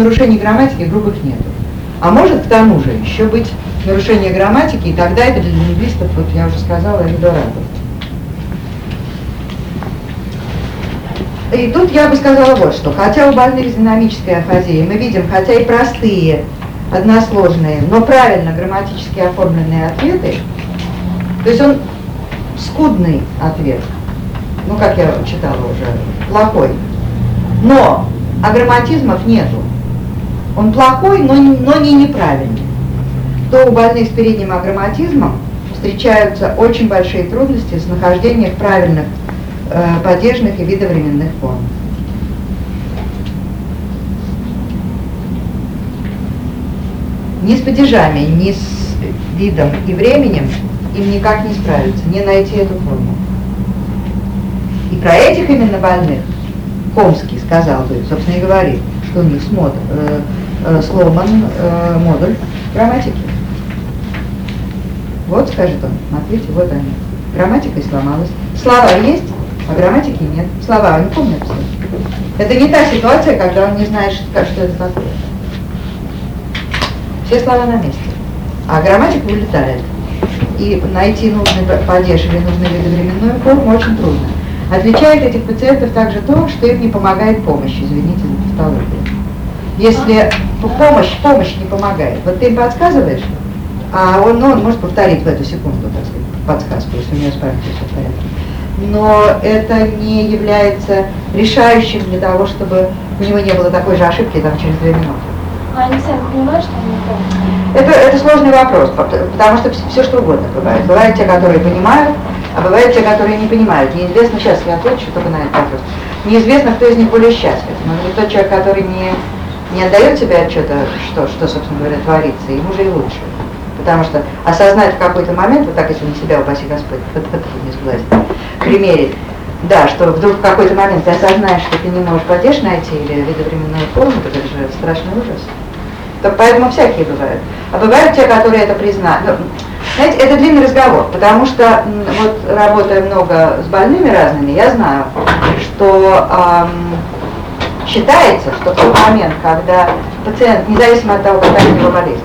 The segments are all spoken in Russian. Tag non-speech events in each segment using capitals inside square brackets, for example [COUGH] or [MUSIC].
нарушений грамматики грубых нету. А может к тому же еще быть нарушение грамматики, и тогда это для лингвистов, вот я уже сказала, Эльдорадо. И тут я бы сказала вот что. Хотя у больных с динамической афазией мы видим, хотя и простые, односложные, но правильно грамматически оформленные ответы, то есть он скудный ответ, ну как я читала уже, плохой, но агроматизмов нету. Он плохой, но, но не неправильный. То у больных с передним агроматизмом встречаются очень большие трудности с нахождением правильных э, падежных и видовременных форм. Ни с падежами, ни с видом и временем им никак не справиться, не найти эту форму. И про этих именно больных Комский сказал бы, собственно, и говорит, что у них смод, э, э, сломан э, модуль грамматики. Вот, скажет он, смотрите, вот они. Грамматика сломалась. Слова есть, а грамматики нет. Слова не помнят все. Это не та ситуация, когда он не знает, что, что это такое. Все слова на месте. А грамматика улетает. И найти нужный падеж или нужную видовременную форму очень трудно. Отличает этих пациентов также то, что им не помогает помощь, извините за тавтологию. Если помощь, помощь не помогает, вот ты им подсказываешь, а он, ну, он может повторить в эту секунду, так сказать, подсказку, если у него с памятью все в порядке. Но это не является решающим для того, чтобы у него не было такой же ошибки там через две минуты. А они сами понимают, что они не Это, это сложный вопрос, потому что все что угодно бывает. Бывают те, которые понимают, а бывают те, которые не понимают. Неизвестно, сейчас я отвечу только на этот вопрос. Неизвестно, кто из них более счастлив. Но тот человек, который не, не отдает себе отчета, что, что, собственно говоря, творится, ему же и лучше. Потому что осознать в какой-то момент, вот так, если на себя, упаси Господь, под, под, не сглазить, примерить, да, что вдруг в какой-то момент ты осознаешь, что ты не можешь падеж найти или видовременную форму, это же страшный ужас. То поэтому всякие бывают. А бывают те, которые это признают. Ну, знаете, это длинный разговор, потому что вот работая много с больными разными, я знаю, что эм, считается, что в тот момент, когда пациент, независимо от того, какая у него болезнь,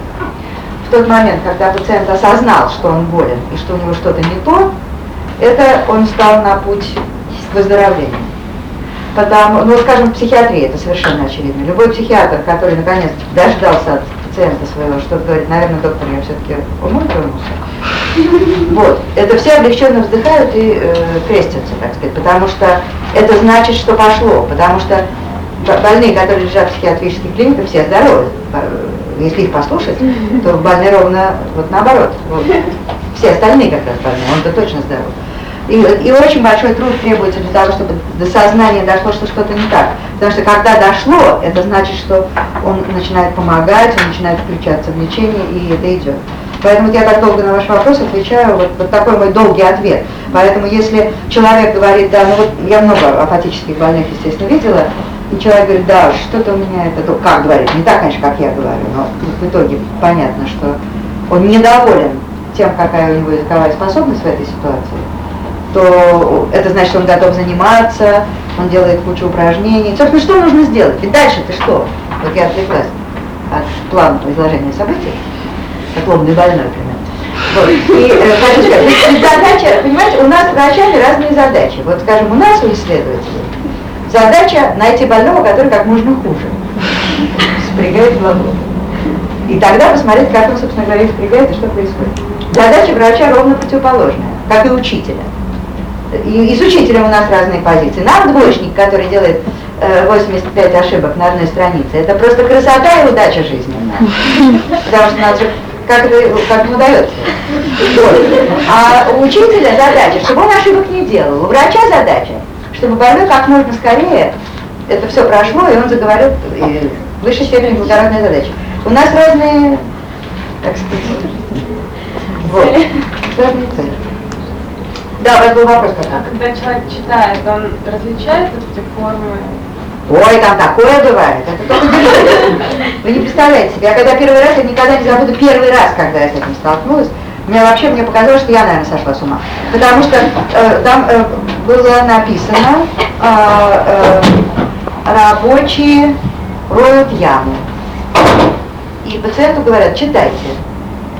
в тот момент, когда пациент осознал, что он болен и что у него что-то не то, это он стал на путь к выздоровлению. Потому, ну, скажем, в психиатрии это совершенно очевидно. Любой психиатр, который наконец дождался от пациента своего, что говорит, наверное, доктор, я все-таки умой тронулся. Вот, это все облегченно вздыхают и э, крестятся, так сказать, потому что это значит, что пошло, потому что больные, которые лежат в психиатрических клиниках, все здоровы. Если их послушать, то больные ровно вот наоборот. Вот. Все остальные как раз больные, он-то точно здоров. И, и очень большой труд требуется для того, чтобы до сознания дошло, что что-то не так. Потому что когда дошло, это значит, что он начинает помогать, он начинает включаться в лечение, и это идет. Поэтому я так долго на ваш вопрос отвечаю, вот, вот такой мой долгий ответ. Поэтому если человек говорит, да, ну вот я много апатических больных, естественно, видела, и человек говорит, да, что-то у меня это, как говорит, не так, конечно, как я говорю, но в итоге понятно, что он недоволен тем, какая у него языковая способность в этой ситуации, то это значит, что он готов заниматься, он делает кучу упражнений. Собственно, что нужно сделать? Ведь дальше-то что? Вот я отвлеклась от плана изложения событий, как лобный больной, например. Вот. И э, хочу сказать, задача, понимаете, у нас врачами разные задачи. Вот, скажем, у нас, у исследователей, задача найти больного, который как можно хуже спрягает глагол. И тогда посмотреть, как он, собственно говоря, спрягает и что происходит. Задача врача ровно противоположная, как и учителя и, и с учителем у нас разные позиции. Нам двоечник, который делает э, 85 ошибок на одной странице, это просто красота и удача жизненная. Потому что нас же как, как не удается. А у учителя задача, чтобы он ошибок не делал. У врача задача, чтобы больной как можно скорее это все прошло, и он заговорил и в высшей степени благородная задача. У нас разные, так сказать, вот, разные цели. Да, у вас был вопрос какой А когда человек читает, он различает вот эти формы? Ой, там такое бывает. Это только Вы не представляете себе. Я когда первый раз, я никогда не забуду первый раз, когда я с этим столкнулась. Мне вообще мне показалось, что я, наверное, сошла с ума. Потому что э, там э, было написано э, э, рабочие роют яму. И пациенту говорят, читайте.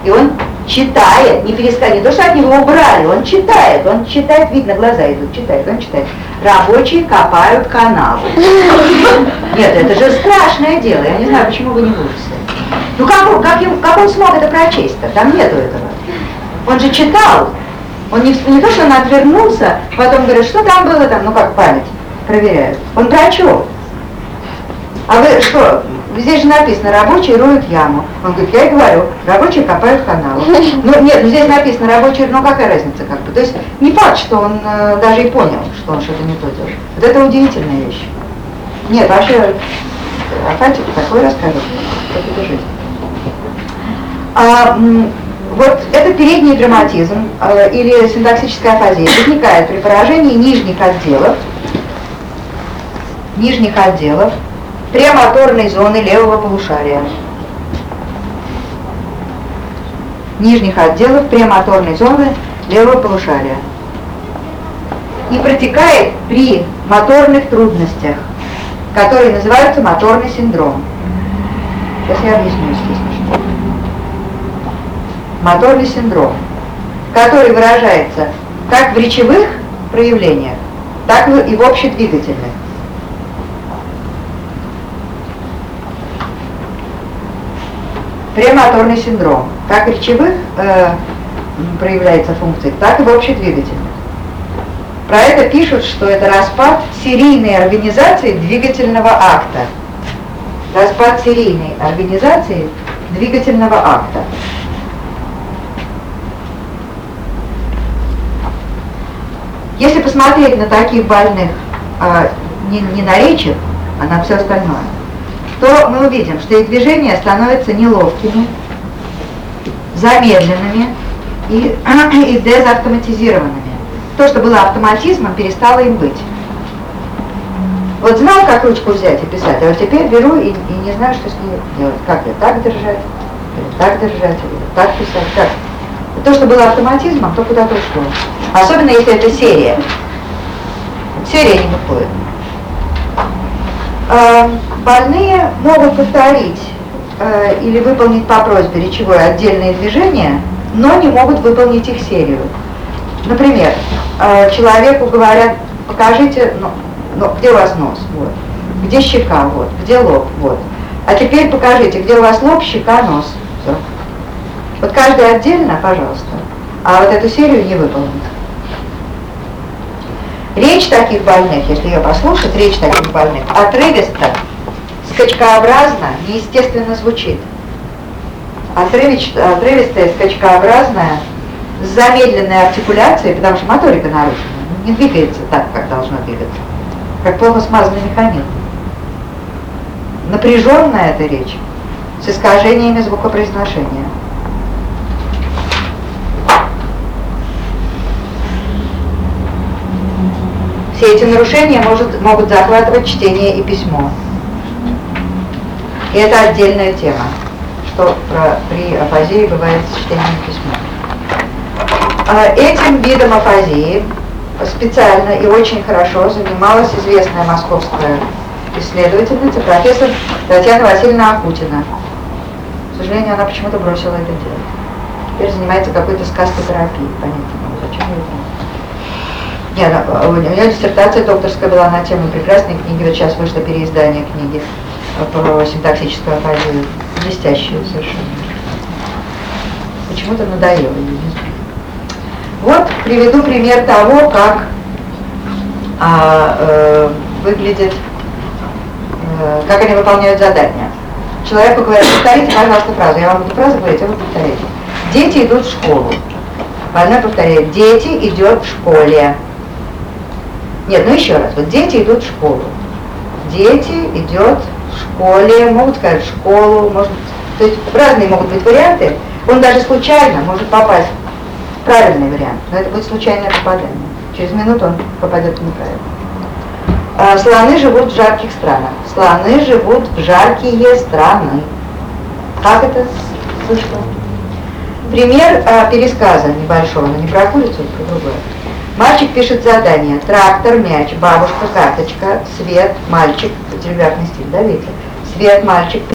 И он читает, не перескажет, не то, что от него убрали, он читает, он читает, видно, глаза идут, читает, он читает. Рабочие копают канал. Нет, это же страшное дело, я не знаю, почему вы не в ужасе. Ну как как, как он смог это прочесть-то? Там нету этого. Он же читал. Он не, не то, что он отвернулся, потом говорит, что там было там, ну как память, проверяют. Он прочел. А вы что, здесь же написано, рабочие роют яму. Он говорит, я и говорю, рабочие копают канал. Ну нет, ну здесь написано, рабочие, ну какая разница как бы. То есть не факт, что он э, даже и понял, что он что-то не то делает. Вот это удивительная вещь. Нет, вообще, а Катя такое расскажет, как это жизнь. А, вот этот передний драматизм э, или синтаксическая афазия возникает при поражении нижних отделов, нижних отделов премоторной зоны левого полушария. Нижних отделов премоторной зоны левого полушария. И протекает при моторных трудностях, которые называются моторный синдром. Сейчас я объясню, естественно. Моторный синдром, который выражается как в речевых проявлениях, так и в общедвигательных. премоторный синдром, как речевых э, проявляется функций, так и в общедвигательных. Про это пишут, что это распад серийной организации двигательного акта. Распад серийной организации двигательного акта. Если посмотреть на таких больных а, не, не на речи, а на все остальное, то мы увидим, что их движения становятся неловкими, замедленными и, [CLEARS THROAT] и дезавтоматизированными. То, что было автоматизмом, перестало им быть. Вот знал, как ручку взять и писать, а вот теперь беру и, и не знаю, что с ней делать. Как ее так держать, так держать, или так писать, как. То, что было автоматизмом, то куда-то ушло. Особенно, если это серия. Серия не выходит. Э, больные могут повторить э, или выполнить по просьбе речевое отдельные движения, но не могут выполнить их серию. Например, э, человеку говорят, покажите, ну, ну, где у вас нос, вот, где щека, вот, где лоб, вот. А теперь покажите, где у вас лоб, щека, нос. Все. Вот каждый отдельно, пожалуйста. А вот эту серию не выполнить. Речь таких больных, если ее послушать, речь таких больных, отрывисто, скачкообразно, неестественно звучит. Отрывистая, отрывистая, скачкообразная, с замедленной артикуляцией, потому что моторика нарушена, не двигается так, как должно двигаться, как плохо смазанный механизм. Напряженная эта речь, с искажениями звукопроизношения. Все эти нарушения может, могут захватывать чтение и письмо. И это отдельная тема, что про, при афазии бывает с чтением и письмом. А, этим видом афазии специально и очень хорошо занималась известная московская исследовательница, профессор Татьяна Васильевна Акутина. К сожалению, она почему-то бросила это делать. Теперь занимается какой-то сказкотерапией, понятно, зачем ее нет, у меня диссертация докторская была на тему прекрасной книги, вот сейчас вышло переиздание книги про синтаксическую афазию, блестящую совершенно. Почему-то надоело, знаю. Вот приведу пример того, как а, э, выглядит, э, как они выполняют задания. Человеку говорят, повторите, пожалуйста, фразу. Я вам буду фразу говорить, а вы повторяете. Дети идут в школу. Больной повторяет, дети идет в школе. Нет, ну еще раз. Вот дети идут в школу. Дети идет в школе, могут сказать в школу, может то есть разные могут быть варианты. Он даже случайно может попасть в правильный вариант, но это будет случайное попадание. Через минуту он попадет в неправильный. А, слоны живут в жарких странах. Слоны живут в жаркие страны. Как это слышно? Пример а, пересказа небольшого, но не про курицу, а про другое. Мальчик пишет задание. Трактор, мяч, бабушка, карточка, свет, мальчик, телеграфный стиль, да, видите? Свет, мальчик,